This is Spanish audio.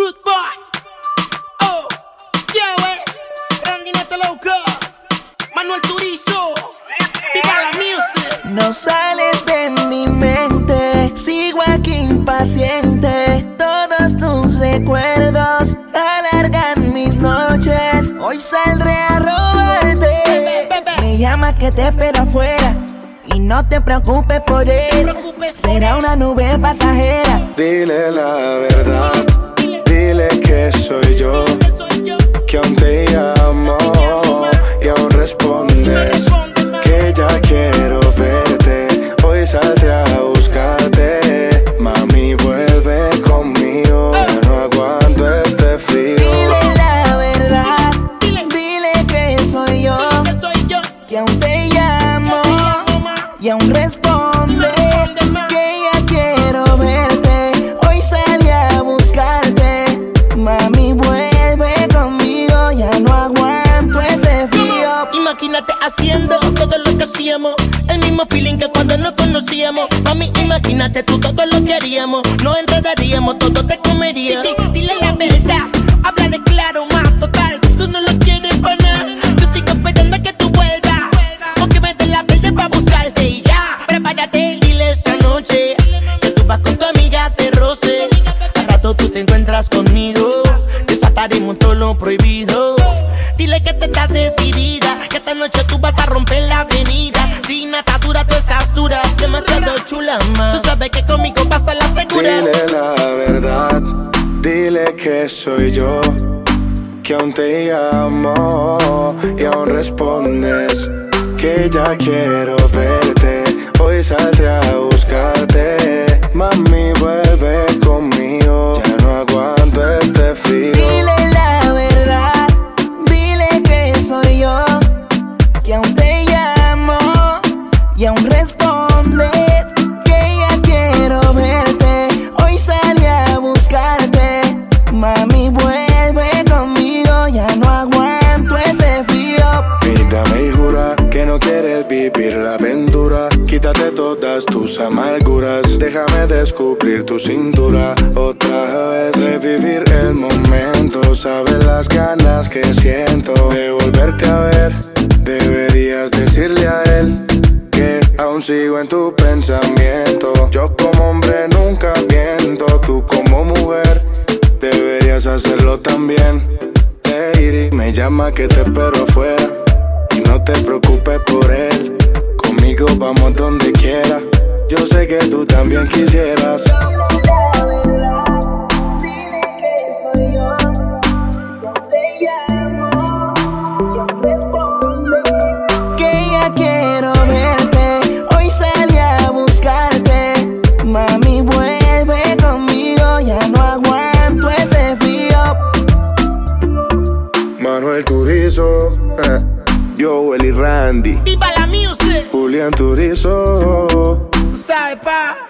Boy. Oh, yeah, wey. Randy. Manuel Turizo. Viva la music. No sales de mi mente, sigo aquí impaciente. Todos tus recuerdos alargan mis noches. Hoy saldré a robarte. Me llama que te espero afuera. Y no te preocupes por él. preocupes por Será él. una nube pasajera. Dile la verdad, que soy yo, Que aún te llamo y aún respondes que ya quiero verte. Hoy saldré a buscarte, mami vuelve conmigo, ya no aguanto este frío. Dile la verdad. Dile que soy yo. Que soy yo. Que aún te llamo. Y aún responde Haciendo todo lo que hacíamos. El mismo feeling que cuando nos conocíamos. Mami, imagínate tú todo lo que haríamos. Nos enredaríamos, todo te comería. Di- di- Dile la verdad, háblale claro, más total. Tú no lo quieres para nada. Yo sigo esperando a que tú vuelvas. O que me des la verde para buscarte y ya. Prepárate, dile esa noche. Que tú vas con tu amiga de roce. Al rato tú te encuentras conmigo. Desataremos todo lo prohibido. Soy yo, que aún te llamo y aún respondes que ya quiero verte. Hoy saldré a Quítate todas tus amarguras. Déjame descubrir tu cintura. Otra vez revivir el momento. Sabes las ganas que siento de volverte a ver. Deberías decirle a él que aún sigo en tu pensamiento. Yo como hombre nunca miento. Tú como mujer deberías hacerlo también. Lady, me llama que te espero afuera. Y no te preocupes por él. Conmigo vamos donde quiera. Yo sé que tú también quisieras. Dile la verdad. Dile que soy yo. Aún te llamo. Y aún responde que ya quiero verte. Hoy salí a buscarte. Mami, vuelve conmigo. Ya no aguanto este frío. Manuel Turizo, eh, Joel y Randy. Viva la music. Julián Turizo. ¿Sabes, pa?